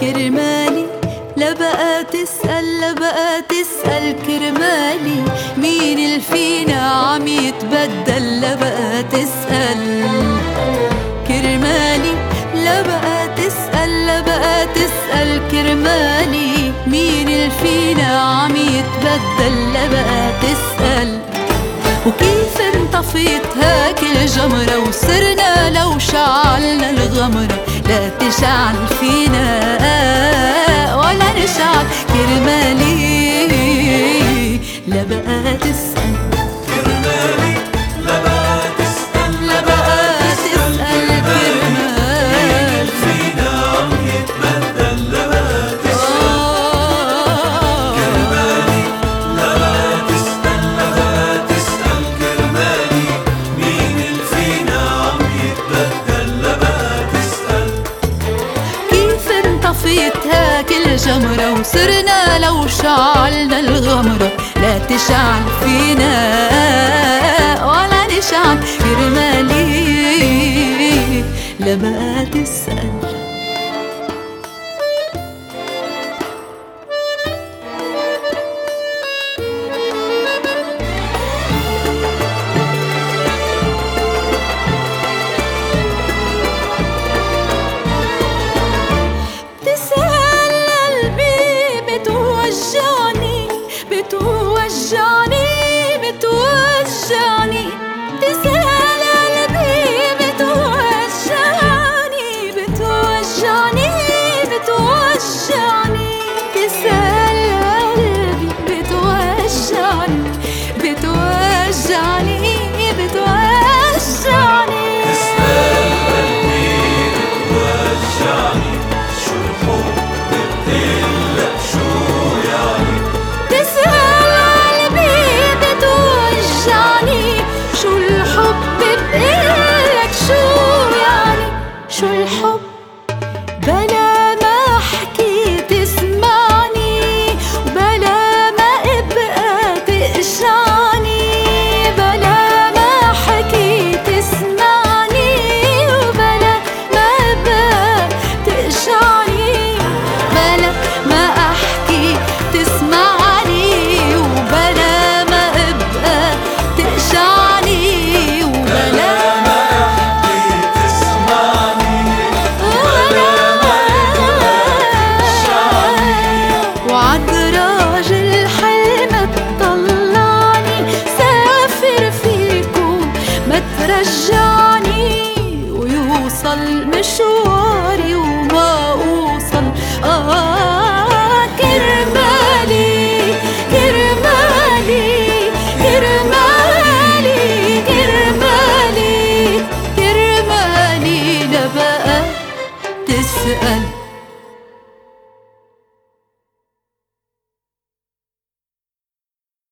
كرمالي لا بقى تسأل لا بقى تسأل كرمالي. مين اللي فينا عم يتبدل؟ لا بقى تسأل كرمالي. لا بقى تسأل لا بقى تسأل كرمالي. مين اللي فينا عم يتبدل؟ لا بقى تسأل. وكيف انطفيت هاك الجمرة؟ وصرنا لو شعلنا الغمرة. لا تشعل فينا نشعل كرمالي لا بقى تسأل هاك الجمرة وصرنا لو شعلنا الغمرة. لا تشعل فينا ولا نشعل كرمالي بقى تسأل. يشجعني ويوصل مشواري وما أوصل. آه كرمالي كرمالي كرمالي كرمالي كرمالي. تسأل.